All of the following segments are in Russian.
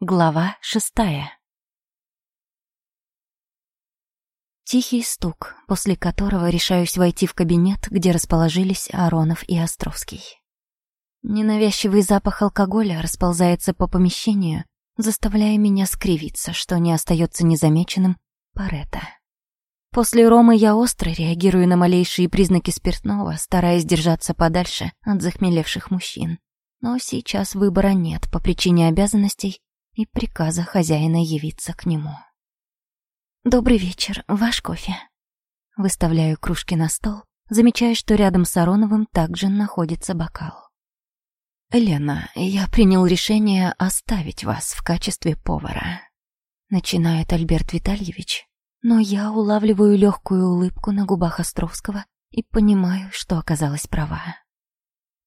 Глава шестая. Тихий стук, после которого решаюсь войти в кабинет, где расположились Аронов и Островский. Ненавязчивый запах алкоголя расползается по помещению, заставляя меня скривиться, что не остается незамеченным Парета. После Ромы я остро реагирую на малейшие признаки спиртного, стараясь держаться подальше от захмелевших мужчин. Но сейчас выбора нет по причине обязанностей и приказа хозяина явиться к нему. «Добрый вечер, ваш кофе». Выставляю кружки на стол, замечая, что рядом с Ароновым также находится бокал. «Лена, я принял решение оставить вас в качестве повара», начинает Альберт Витальевич, но я улавливаю легкую улыбку на губах Островского и понимаю, что оказалась права.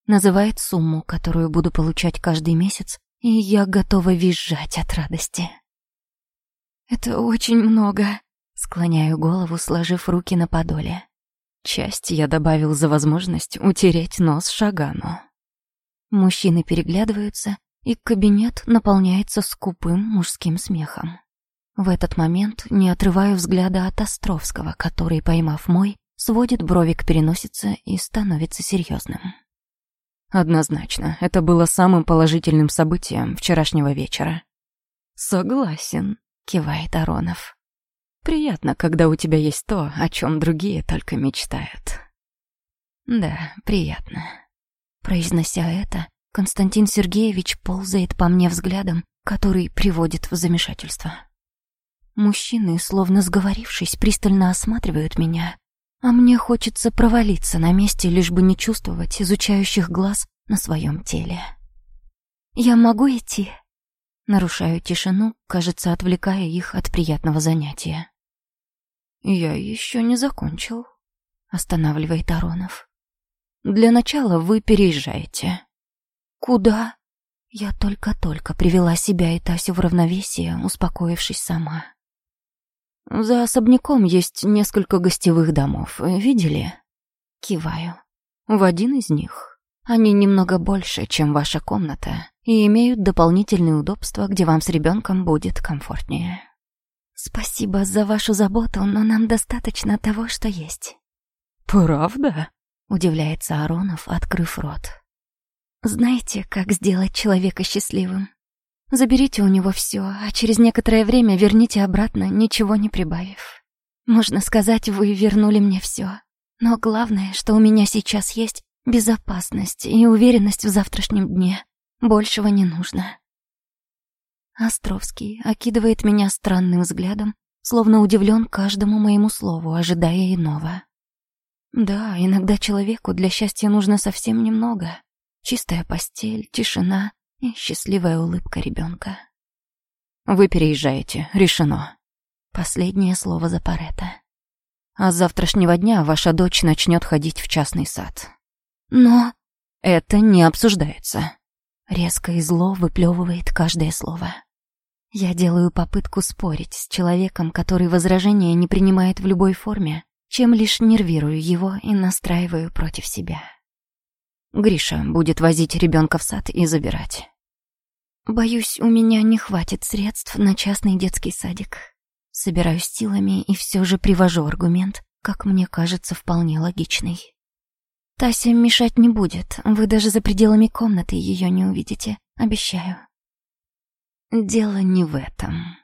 Называет сумму, которую буду получать каждый месяц, и я готова визжать от радости. «Это очень много», — склоняю голову, сложив руки на подоле. Часть я добавил за возможность утереть нос Шагану. Мужчины переглядываются, и кабинет наполняется скупым мужским смехом. В этот момент не отрываю взгляда от Островского, который, поймав мой, сводит брови к переносице и становится серьезным. Однозначно, это было самым положительным событием вчерашнего вечера. Согласен, кивает Аронов. Приятно, когда у тебя есть то, о чем другие только мечтают. Да, приятно. Произнося это, Константин Сергеевич ползает по мне взглядом, который приводит в замешательство. Мужчины, словно сговорившись, пристально осматривают меня, а мне хочется провалиться на месте, лишь бы не чувствовать изучающих глаз на своем теле. «Я могу идти?» Нарушаю тишину, кажется, отвлекая их от приятного занятия. «Я еще не закончил», — останавливает Аронов. «Для начала вы переезжаете». «Куда?» Я только-только привела себя и Тасю в равновесие, успокоившись сама. За особняком есть несколько гостевых домов. Видели? Киваю. В один из них. Они немного больше, чем ваша комната, и имеют дополнительные удобства, где вам с ребенком будет комфортнее. Спасибо за вашу заботу, но нам достаточно того, что есть. Правда? Удивляется Аронов, открыв рот. Знаете, как сделать человека счастливым? Заберите у него все, а через некоторое время верните обратно, ничего не прибавив. Можно сказать, вы вернули мне все. Но главное, что у меня сейчас есть безопасность и уверенность в завтрашнем дне. Большего не нужно. Островский окидывает меня странным взглядом, словно удивлен каждому моему слову, ожидая иного. Да, иногда человеку для счастья нужно совсем немного. Чистая постель, тишина, и счастливая улыбка ребенка. «Вы переезжаете, решено». Последнее слово за Парета. «А с завтрашнего дня ваша дочь начнет ходить в частный сад». «Но...» «Это не обсуждается». Резко и зло выплевывает каждое слово. Я делаю попытку спорить с человеком, который возражения не принимает в любой форме, чем лишь нервирую его и настраиваю против себя. Гриша будет возить ребенка в сад и забирать. Боюсь, у меня не хватит средств на частный детский садик. Собираюсь силами и все же привожу аргумент, как мне кажется, вполне логичный. Тася мешать не будет, вы даже за пределами комнаты ее не увидите, обещаю. Дело не в этом.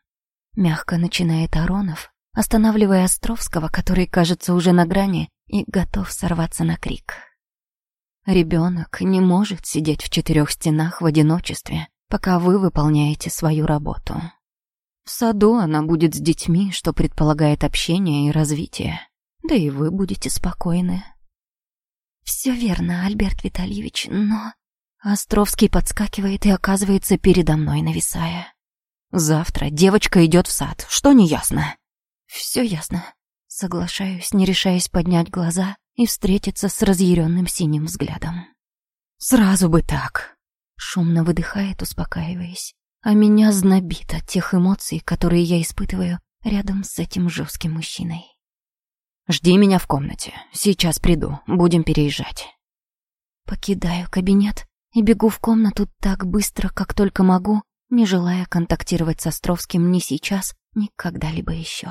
Мягко начинает Аронов, останавливая Островского, который, кажется, уже на грани и готов сорваться на крик. Ребенок не может сидеть в четырех стенах в одиночестве, пока вы выполняете свою работу. В саду она будет с детьми, что предполагает общение и развитие. Да и вы будете спокойны. Все верно, Альберт Витальевич, но... Островский подскакивает и оказывается передо мной, нависая. Завтра девочка идет в сад, что не ясно? Все ясно. Соглашаюсь, не решаясь поднять глаза и встретиться с разъяренным синим взглядом. Сразу бы так. Шумно выдыхает, успокаиваясь. А меня знобит от тех эмоций, которые я испытываю рядом с этим жестким мужчиной. «Жди меня в комнате. Сейчас приду. Будем переезжать». Покидаю кабинет и бегу в комнату так быстро, как только могу, не желая контактировать с Островским ни сейчас, ни когда-либо еще.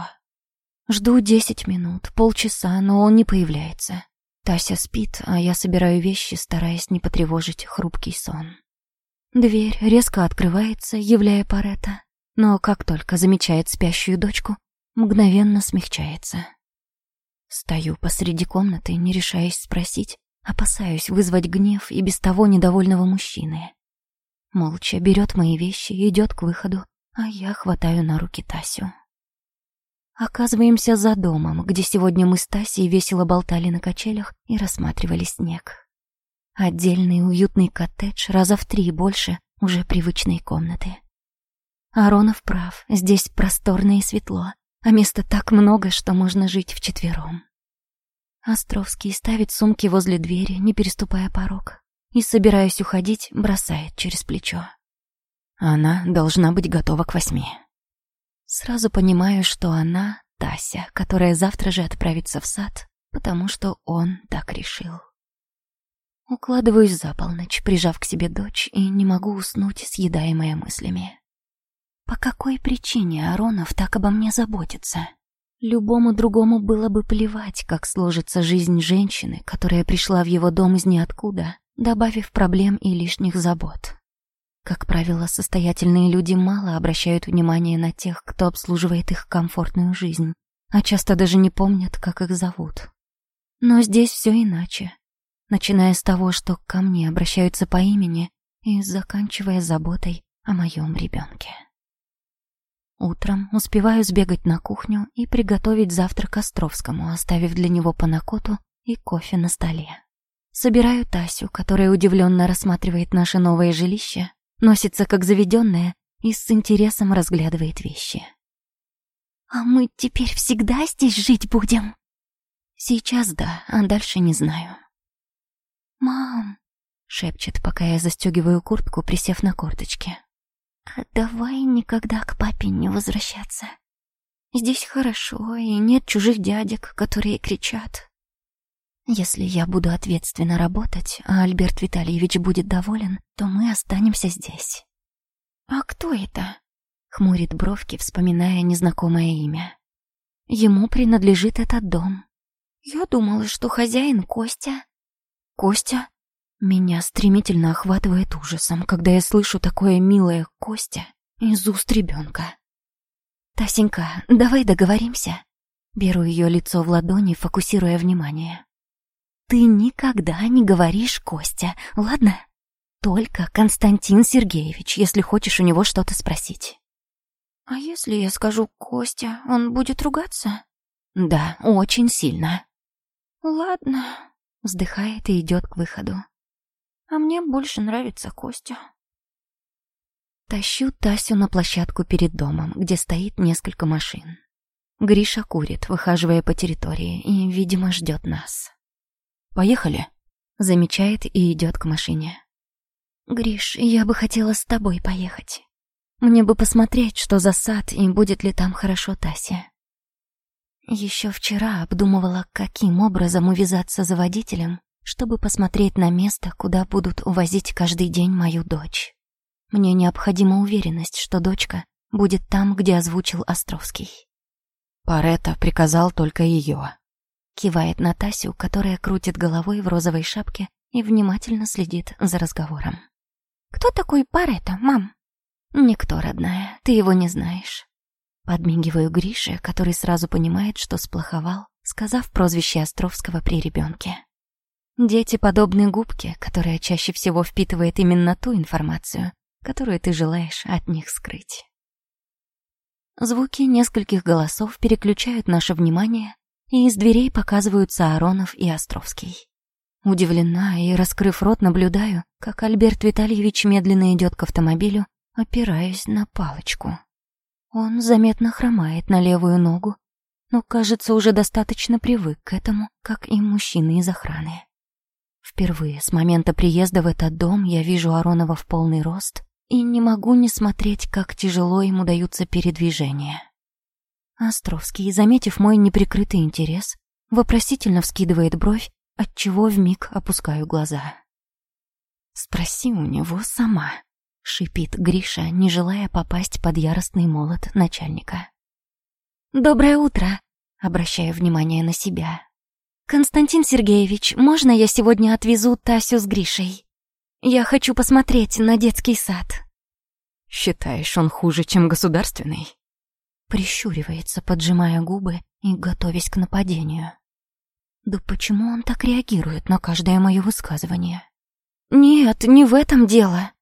Жду десять минут, полчаса, но он не появляется. Тася спит, а я собираю вещи, стараясь не потревожить хрупкий сон. Дверь резко открывается, являя Парета, но как только замечает спящую дочку, мгновенно смягчается. Стою посреди комнаты, не решаясь спросить, опасаюсь вызвать гнев и без того недовольного мужчины. Молча берет мои вещи и идет к выходу, а я хватаю на руки Тасю. Оказываемся за домом, где сегодня мы с Тасей весело болтали на качелях и рассматривали снег. Отдельный уютный коттедж раза в три больше уже привычной комнаты. Аронов прав, здесь просторно и светло, а места так много, что можно жить вчетвером. Островский ставит сумки возле двери, не переступая порог, и, собираясь уходить, бросает через плечо. Она должна быть готова к восьми. Сразу понимаю, что она — Тася, которая завтра же отправится в сад, потому что он так решил. Укладываюсь за полночь, прижав к себе дочь, и не могу уснуть, съедаемая мыслями. По какой причине Аронов так обо мне заботится? Любому другому было бы плевать, как сложится жизнь женщины, которая пришла в его дом из ниоткуда, добавив проблем и лишних забот. Как правило, состоятельные люди мало обращают внимание на тех, кто обслуживает их комфортную жизнь, а часто даже не помнят, как их зовут. Но здесь все иначе. Начиная с того, что ко мне обращаются по имени, и заканчивая заботой о моем ребенке. Утром успеваю сбегать на кухню и приготовить завтрак Островскому, оставив для него панакоту и кофе на столе. Собираю Тасю, которая удивленно рассматривает наше новое жилище, носится как заведенная и с интересом разглядывает вещи. «А мы теперь всегда здесь жить будем?» «Сейчас да, а дальше не знаю». «Мам!» — шепчет, пока я застегиваю куртку, присев на корточки. А давай никогда к папе не возвращаться. Здесь хорошо, и нет чужих дядек, которые кричат. Если я буду ответственно работать, а Альберт Витальевич будет доволен, то мы останемся здесь. А кто это? Хмурит бровки, вспоминая незнакомое имя. Ему принадлежит этот дом. Я думала, что хозяин Костя. Костя? Меня стремительно охватывает ужасом, когда я слышу такое милое Костя из уст ребенка. «Тасенька, давай договоримся». Беру ее лицо в ладони, фокусируя внимание. «Ты никогда не говоришь Костя, ладно? Только Константин Сергеевич, если хочешь у него что-то спросить». «А если я скажу Костя, он будет ругаться?» «Да, очень сильно». «Ладно», — вздыхает и идет к выходу. А мне больше нравится Костя. Тащу Тасю на площадку перед домом, где стоит несколько машин. Гриша курит, выхаживая по территории, и, видимо, ждет нас. «Поехали», — замечает и идет к машине. «Гриш, я бы хотела с тобой поехать. Мне бы посмотреть, что за сад и будет ли там хорошо Тасе». Еще вчера обдумывала, каким образом увязаться за водителем, чтобы посмотреть на место, куда будут увозить каждый день мою дочь. Мне необходима уверенность, что дочка будет там, где озвучил Островский. Парета приказал только ее. Кивает на Тасю, которая крутит головой в розовой шапке и внимательно следит за разговором. «Кто такой Парета, мам?» «Никто, родная, ты его не знаешь». Подмигиваю Грише, который сразу понимает, что сплоховал, сказав прозвище Островского при ребенке. Дети подобны губке, которая чаще всего впитывает именно ту информацию, которую ты желаешь от них скрыть. Звуки нескольких голосов переключают наше внимание, и из дверей показываются Аронов и Островский. Удивлена и, раскрыв рот, наблюдаю, как Альберт Витальевич медленно идет к автомобилю, опираясь на палочку. Он заметно хромает на левую ногу, но, кажется, уже достаточно привык к этому, как и мужчины из охраны. Впервые с момента приезда в этот дом я вижу Аронова в полный рост и не могу не смотреть, как тяжело ему даются передвижения. Островский, заметив мой неприкрытый интерес, вопросительно вскидывает бровь, отчего вмиг опускаю глаза. «Спроси у него сама», — шипит Гриша, не желая попасть под яростный молот начальника. «Доброе утро!» — обращаю внимание на себя. «Константин Сергеевич, можно я сегодня отвезу Тасю с Гришей? Я хочу посмотреть на детский сад». «Считаешь, он хуже, чем государственный?» Прищуривается, поджимая губы и готовясь к нападению. Да почему он так реагирует на каждое мое высказывание? «Нет, не в этом дело»,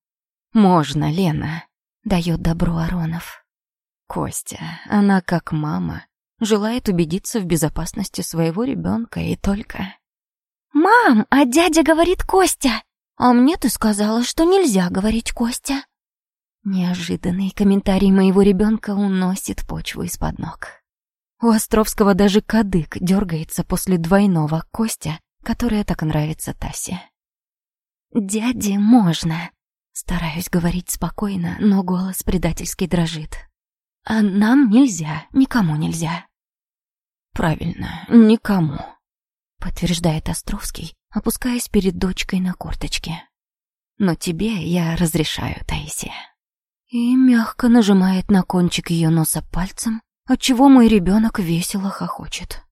«Можно, Лена», — дает добро Аронов. Костя, она как мама, желает убедиться в безопасности своего ребенка и только... «Мам, а дядя говорит Костя! А мне ты сказала, что нельзя говорить Костя!» Неожиданный комментарий моего ребенка уносит почву из-под ног. У Островского даже кадык дергается после двойного Костя, которое так нравится Тасе. «Дяде можно», Стараюсь говорить спокойно, но голос предательски дрожит. А нам нельзя, никому нельзя. Правильно, никому, подтверждает Островский, опускаясь перед дочкой на корточки. Но тебе я разрешаю, Таисия. И мягко нажимает на кончик ее носа пальцем, отчего мой ребенок весело хохочет.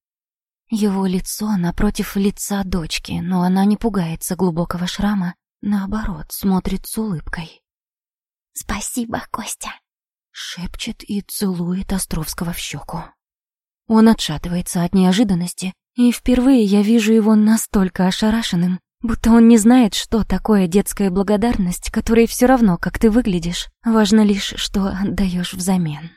Его лицо напротив лица дочки, но она не пугается глубокого шрама, Наоборот, смотрит с улыбкой. «Спасибо, Костя!» Шепчет и целует Островского в щеку. Он отшатывается от неожиданности, и впервые я вижу его настолько ошарашенным, будто он не знает, что такое детская благодарность, которой все равно, как ты выглядишь, важно лишь, что отдаешь взамен.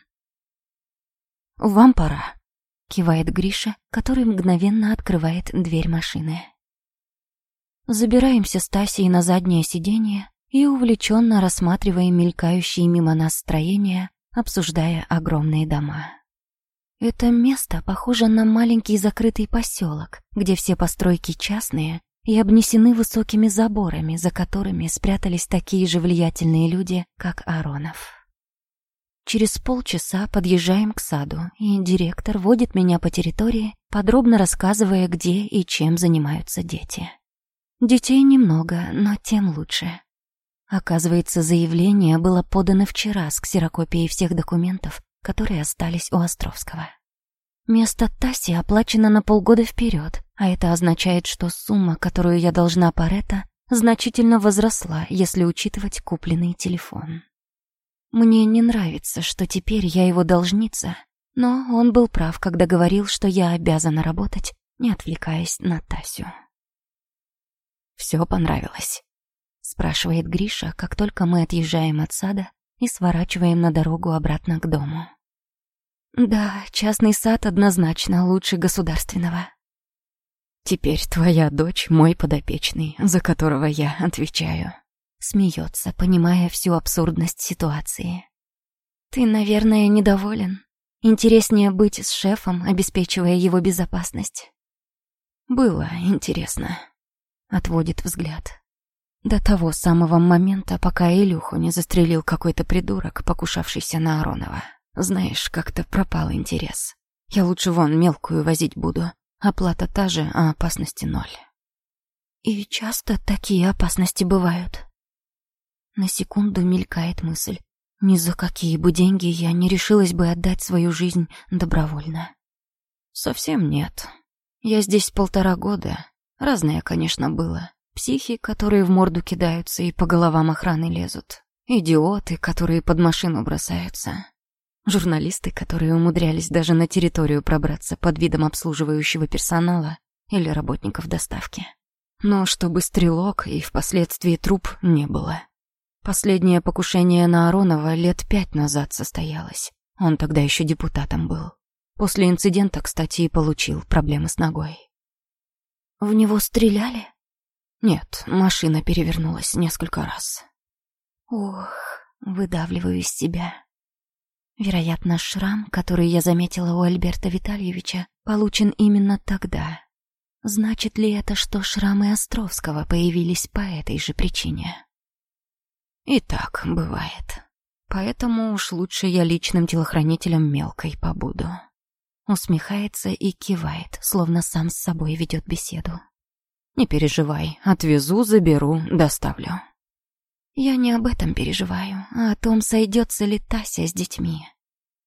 «Вам пора», — кивает Гриша, который мгновенно открывает дверь машины. Забираемся с Тасей на заднее сиденье и увлеченно рассматриваем мелькающие мимо нас строения, обсуждая огромные дома. Это место похоже на маленький закрытый поселок, где все постройки частные и обнесены высокими заборами, за которыми спрятались такие же влиятельные люди, как Аронов. Через полчаса подъезжаем к саду, и директор водит меня по территории, подробно рассказывая, где и чем занимаются дети. Детей немного, но тем лучше. Оказывается, заявление было подано вчера с ксерокопией всех документов, которые остались у Островского. Место Таси оплачено на полгода вперед, а это означает, что сумма, которую я должна Паретта, значительно возросла, если учитывать купленный телефон. Мне не нравится, что теперь я его должница, но он был прав, когда говорил, что я обязана работать, не отвлекаясь на Тасю. Все понравилось?» Спрашивает Гриша, как только мы отъезжаем от сада и сворачиваем на дорогу обратно к дому. «Да, частный сад однозначно лучше государственного». «Теперь твоя дочь мой подопечный, за которого я отвечаю». Смеется, понимая всю абсурдность ситуации. «Ты, наверное, недоволен. Интереснее быть с шефом, обеспечивая его безопасность». «Было интересно», Отводит взгляд. До того самого момента, пока Илюху не застрелил какой-то придурок, покушавшийся на Аронова. Знаешь, как-то пропал интерес. Я лучше вон мелкую возить буду. Оплата та же, а опасности ноль. И часто такие опасности бывают. На секунду мелькает мысль. Ни за какие бы деньги я не решилась бы отдать свою жизнь добровольно. Совсем нет. Я здесь полтора года, Разное, конечно, было. Психи, которые в морду кидаются и по головам охраны лезут. Идиоты, которые под машину бросаются. Журналисты, которые умудрялись даже на территорию пробраться под видом обслуживающего персонала или работников доставки. Но чтобы стрелок и впоследствии труп не было. Последнее покушение на Аронова лет пять назад состоялось. Он тогда еще депутатом был. После инцидента, кстати, и получил проблемы с ногой. В него стреляли? Нет, машина перевернулась несколько раз. Ох, выдавливаю из себя. Вероятно, шрам, который я заметила у Альберта Витальевича, получен именно тогда. Значит ли это, что шрамы Островского появились по этой же причине? И так бывает. Поэтому уж лучше я личным телохранителем мелкой побуду. Усмехается и кивает, словно сам с собой ведет беседу. «Не переживай, отвезу, заберу, доставлю». Я не об этом переживаю, а о том, сойдется ли Тася с детьми.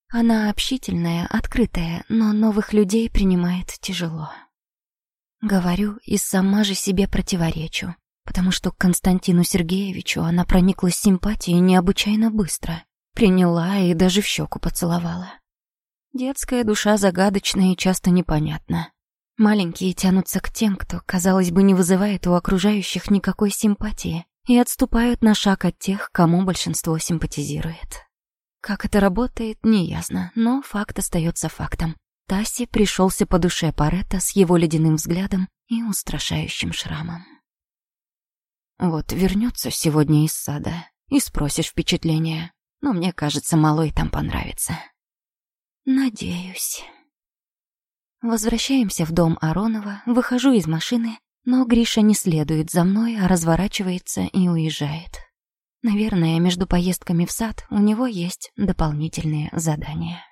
Она общительная, открытая, но новых людей принимает тяжело. Говорю и сама же себе противоречу, потому что к Константину Сергеевичу она прониклась симпатией необычайно быстро, приняла и даже в щеку поцеловала. Детская душа загадочна и часто непонятна. Маленькие тянутся к тем, кто, казалось бы, не вызывает у окружающих никакой симпатии, и отступают на шаг от тех, кому большинство симпатизирует. Как это работает, неясно, но факт остается фактом. Тасе пришелся по душе Паретта с его ледяным взглядом и устрашающим шрамом. Вот вернется сегодня из сада и спросишь впечатление, но мне кажется, малой там понравится. Надеюсь. Возвращаемся в дом Аронова, выхожу из машины, но Гриша не следует за мной, а разворачивается и уезжает. Наверное, между поездками в сад у него есть дополнительные задания.